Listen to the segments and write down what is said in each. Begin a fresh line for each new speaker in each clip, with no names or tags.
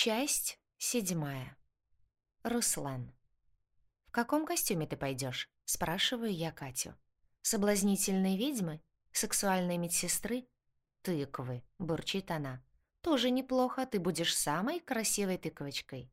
Часть седьмая. Руслан. «В каком костюме ты пойдешь? спрашиваю я Катю. «Соблазнительной ведьмы? Сексуальной медсестры?» «Тыквы», — бурчит она. «Тоже неплохо, ты будешь самой красивой тыковочкой».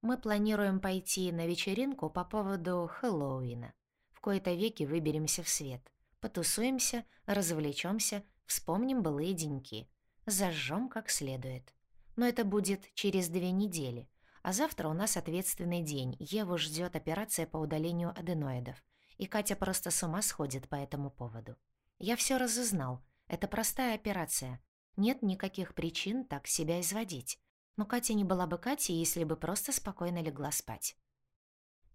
Мы планируем пойти на вечеринку по поводу Хэллоуина. В кои-то веки выберемся в свет. Потусуемся, развлечемся, вспомним былые деньки. Зажжем как следует но это будет через две недели. А завтра у нас ответственный день. Еву ждет операция по удалению аденоидов. И Катя просто с ума сходит по этому поводу. Я все разузнал. Это простая операция. Нет никаких причин так себя изводить. Но Катя не была бы Катей, если бы просто спокойно легла спать.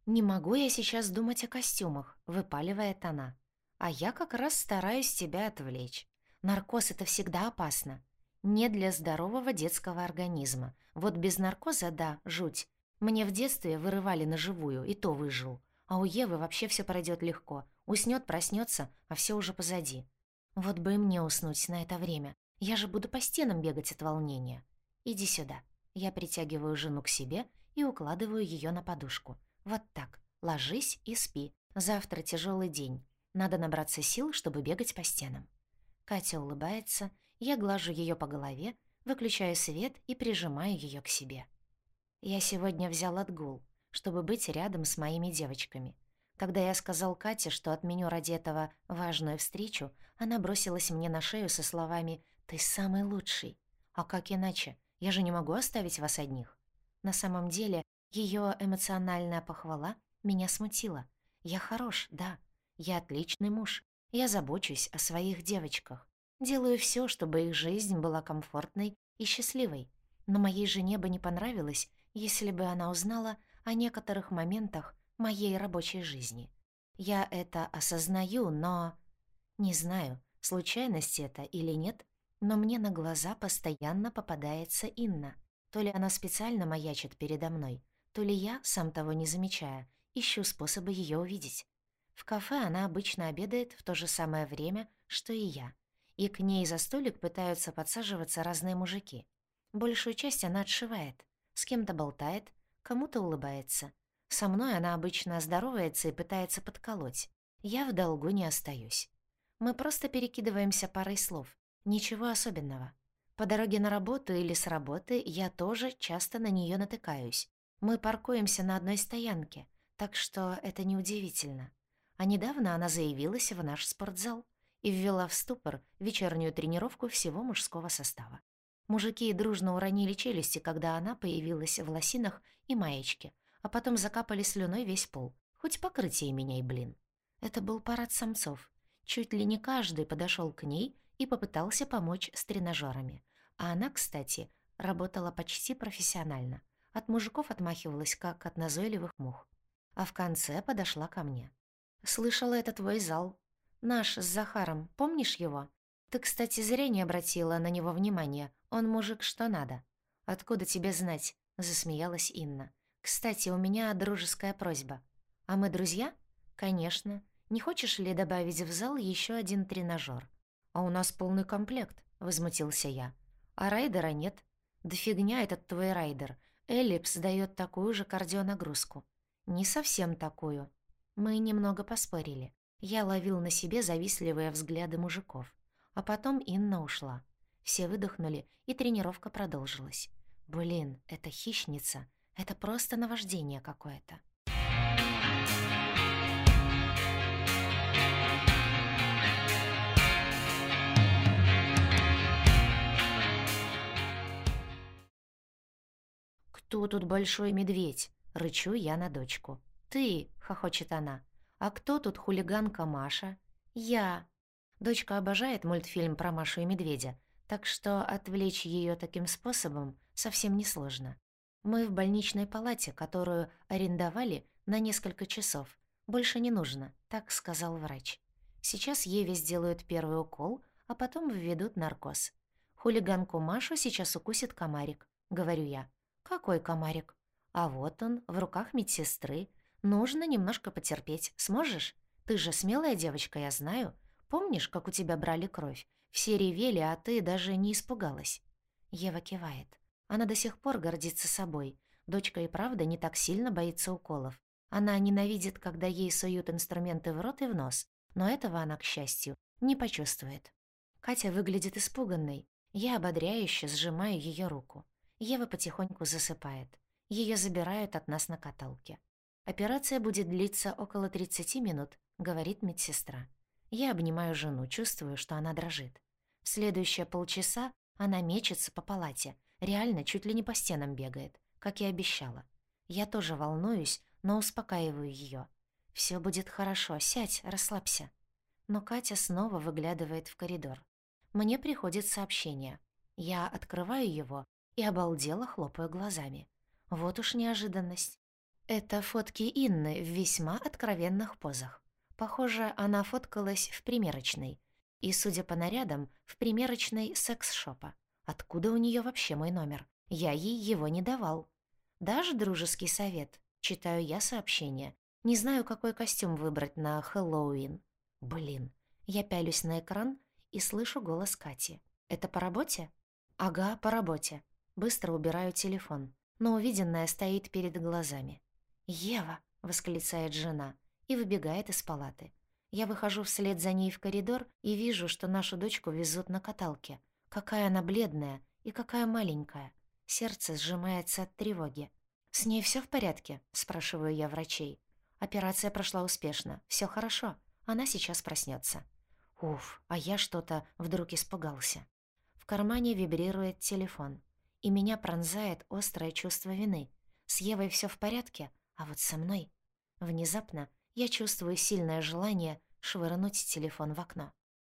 «Не могу я сейчас думать о костюмах», — выпаливает она. «А я как раз стараюсь тебя отвлечь. Наркоз — это всегда опасно. Не для здорового детского организма. Вот без наркоза, да, жуть. Мне в детстве вырывали на живую, и то выжил. А у Евы вообще все пройдет легко. Уснет, проснется, а все уже позади. Вот бы и мне уснуть на это время. Я же буду по стенам бегать от волнения. Иди сюда. Я притягиваю жену к себе и укладываю ее на подушку. Вот так. Ложись и спи. Завтра тяжелый день. Надо набраться сил, чтобы бегать по стенам. Катя улыбается я глажу ее по голове, выключаю свет и прижимаю ее к себе. Я сегодня взял отгул, чтобы быть рядом с моими девочками. Когда я сказал Кате, что отменю ради этого важную встречу, она бросилась мне на шею со словами «Ты самый лучший». А как иначе? Я же не могу оставить вас одних. На самом деле, ее эмоциональная похвала меня смутила. Я хорош, да. Я отличный муж. Я забочусь о своих девочках. Делаю все, чтобы их жизнь была комфортной и счастливой. Но моей жене бы не понравилось, если бы она узнала о некоторых моментах моей рабочей жизни. Я это осознаю, но... Не знаю, случайность это или нет, но мне на глаза постоянно попадается Инна. То ли она специально маячит передо мной, то ли я, сам того не замечая, ищу способы ее увидеть. В кафе она обычно обедает в то же самое время, что и я и к ней за столик пытаются подсаживаться разные мужики. Большую часть она отшивает, с кем-то болтает, кому-то улыбается. Со мной она обычно здоровается и пытается подколоть. Я в долгу не остаюсь. Мы просто перекидываемся парой слов. Ничего особенного. По дороге на работу или с работы я тоже часто на нее натыкаюсь. Мы паркуемся на одной стоянке, так что это неудивительно. А недавно она заявилась в наш спортзал и ввела в ступор вечернюю тренировку всего мужского состава. Мужики дружно уронили челюсти, когда она появилась в лосинах и маечке, а потом закапали слюной весь пол. Хоть покрытие меняй, блин. Это был парад самцов. Чуть ли не каждый подошел к ней и попытался помочь с тренажерами. А она, кстати, работала почти профессионально. От мужиков отмахивалась, как от назойливых мух. А в конце подошла ко мне. «Слышала, это твой зал. Наш с Захаром, помнишь его? Ты, кстати, зря не обратила на него внимания. Он мужик что надо. Откуда тебе знать? Засмеялась Инна. Кстати, у меня дружеская просьба. А мы друзья? Конечно. Не хочешь ли добавить в зал еще один тренажер? А у нас полный комплект, возмутился я. А райдера нет. Да фигня этот твой райдер. Эллипс дает такую же кардионагрузку. Не совсем такую. Мы немного поспорили. Я ловил на себе завистливые взгляды мужиков. А потом Инна ушла. Все выдохнули, и тренировка продолжилась. Блин, это хищница. Это просто наваждение какое-то. «Кто тут большой медведь?» — рычу я на дочку. «Ты!» — хохочет она. А кто тут хулиганка Маша? Я. Дочка обожает мультфильм про Машу и медведя, так что отвлечь ее таким способом совсем несложно. Мы в больничной палате, которую арендовали на несколько часов. Больше не нужно, так сказал врач. Сейчас Еве сделают первый укол, а потом введут наркоз. Хулиганку Машу сейчас укусит комарик, говорю я. Какой комарик? А вот он, в руках медсестры, Нужно немножко потерпеть. Сможешь? Ты же смелая девочка, я знаю. Помнишь, как у тебя брали кровь? Все ревели, а ты даже не испугалась». Ева кивает. Она до сих пор гордится собой. Дочка и правда не так сильно боится уколов. Она ненавидит, когда ей суют инструменты в рот и в нос, но этого она, к счастью, не почувствует. Катя выглядит испуганной. Я ободряюще сжимаю ее руку. Ева потихоньку засыпает. Ее забирают от нас на каталке. Операция будет длиться около 30 минут, говорит медсестра. Я обнимаю жену, чувствую, что она дрожит. В следующие полчаса она мечется по палате, реально чуть ли не по стенам бегает, как и обещала. Я тоже волнуюсь, но успокаиваю ее. Все будет хорошо, сядь, расслабься. Но Катя снова выглядывает в коридор. Мне приходит сообщение. Я открываю его и обалдело хлопаю глазами. Вот уж неожиданность. Это фотки Инны в весьма откровенных позах. Похоже, она фоткалась в примерочной. И, судя по нарядам, в примерочной секс-шопа. Откуда у нее вообще мой номер? Я ей его не давал. Даже дружеский совет. Читаю я сообщение. Не знаю, какой костюм выбрать на Хэллоуин. Блин. Я пялюсь на экран и слышу голос Кати. «Это по работе?» «Ага, по работе». Быстро убираю телефон, но увиденное стоит перед глазами. «Ева!» — восклицает жена и выбегает из палаты. Я выхожу вслед за ней в коридор и вижу, что нашу дочку везут на каталке. Какая она бледная и какая маленькая. Сердце сжимается от тревоги. «С ней все в порядке?» — спрашиваю я врачей. Операция прошла успешно. Все хорошо. Она сейчас проснется. Уф, а я что-то вдруг испугался. В кармане вибрирует телефон. И меня пронзает острое чувство вины. С Евой все в порядке, а вот со мной... Внезапно я чувствую сильное желание швырнуть телефон в окно.